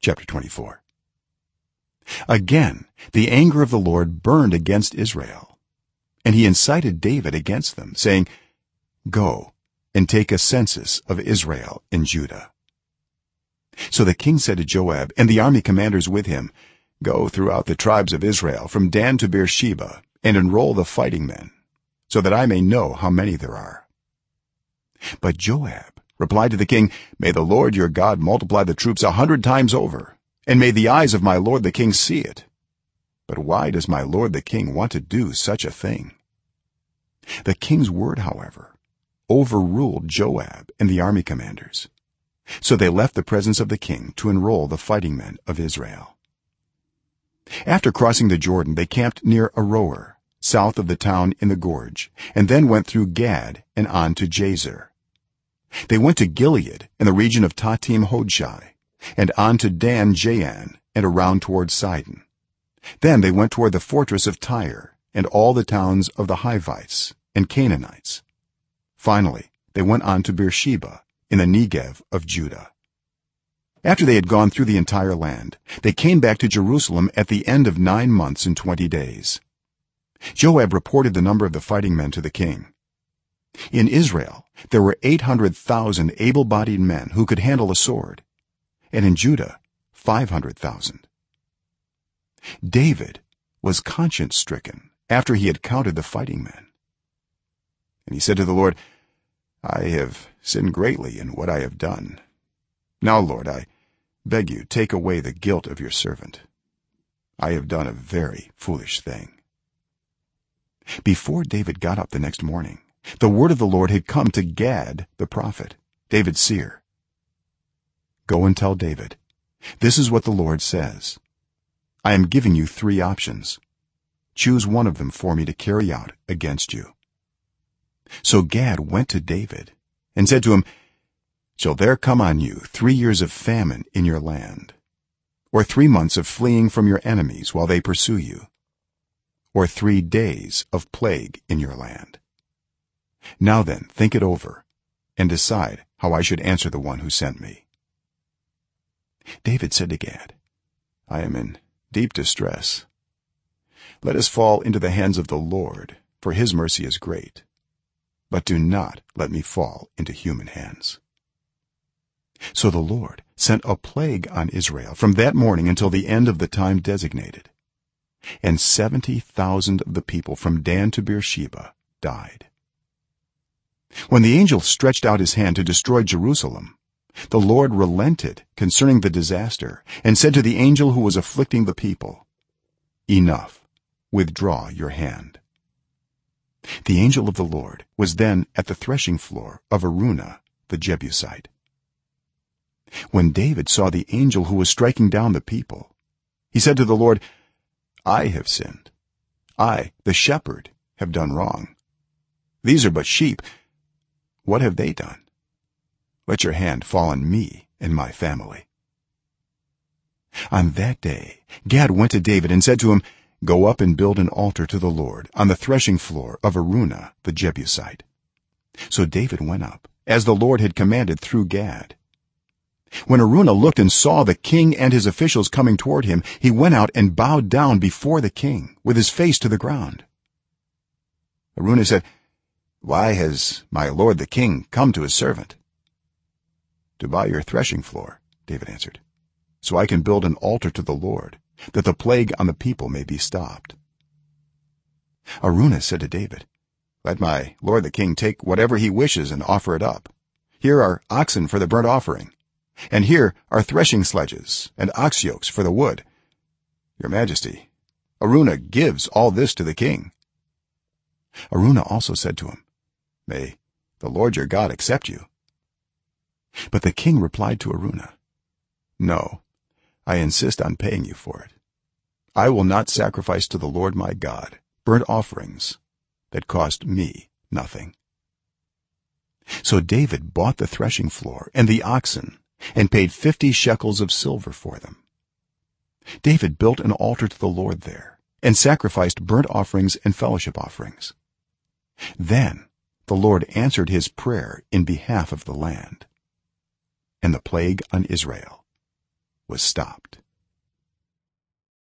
chapter 24 again the anger of the lord burned against israel and he incited david against them saying go and take a census of israel and judah. So the king said to joab and the army commanders with him go throughout the tribes of israel from dan to beersheba and enroll the fighting men so that i may know how many there are. But joab replied to the king may the lord your god multiply the troops a hundred times over and may the eyes of my lord the king see it. But why does my lord the king want to do such a thing? The king's word however overruled joab and the army commanders. So they left the presence of the king to enroll the fighting men of israel. After crossing the jordan they camped near aroer south of the town in the gorge and then went through gad and on to jazer they went to gilead in the region of tahtim hodshi and on to dan jaan and around toward sidon. Then they went toward the fortress of tyre and all the towns of the hivites and canaanites. Finally they went on to beersheba in the negev of judah. After they had gone through the entire land they came back to jerusalem at the end of 9 months and 20 days. Joab reported the number of the fighting men to the king in israel there were 800,000 able-bodied men who could handle a sword and in judah 500,000 david was conscience stricken after he had counted the fighting men. And he said to the lord i have sinned greatly in what i have done. Now lord i beg you take away the guilt of your servant. I have done a very foolish thing. Before david got up the next morning the word of the lord had come to gad the prophet david's seer go and tell david this is what the lord says. I am giving you 3 options. Choose one of them for me to carry out against you. So gad went to david and said to him shall there come on you 3 years of famine in your land or 3 months of fleeing from your enemies while they pursue you or 3 days of plague in your land now then think it over and decide how i should answer the one who sent me. David said to gad i am in deep distress. Let us fall into the hands of the lord for his mercy is great. But do not let me fall into human hands. So the lord sent a plague on israel from that morning until the end of the time designated and 70000 of the people from dan to beersheba died when the angel stretched out his hand to destroy jerusalem the lord relented concerning the disaster and said to the angel who was afflicting the people enough withdraw your hand. The angel of the lord was then at the threshing floor of araunah the jebusite. When david saw the angel who was striking down the people he said to the lord i have sinned. I the shepherd have done wrong. These are but sheep what have they done? Let your hand fall on me and my family. On that day gad went to david and said to him go up and build an altar to the lord on the threshing floor of araunah the jebusite. So david went up as the lord had commanded through gad. When araunah looked and saw the king and his officials coming toward him he went out and bowed down before the king with his face to the ground. Araunah said why has my lord the king come to his servant? To buy your threshing floor david answered so i can build an altar to the lord that the plague on the people may be stopped. Araunah said to david let my lord the king take whatever he wishes and offer it up. Here are oxen for the burnt offering and here are threshing sledges and ox yokes for the wood. Your majesty araunah gives all this to the king. Araunah also said to him may the lord your god accept you. But the king replied to araunah no i insist on paying you for it. I will not sacrifice to the lord my god burnt offerings that cost me nothing. So david bought the threshing floor and the oxen and paid 50 shekels of silver for them. David built an altar to the lord there and sacrificed burnt offerings and fellowship offerings. Then the lord answered his prayer in behalf of the land. And the plague on israel was stopped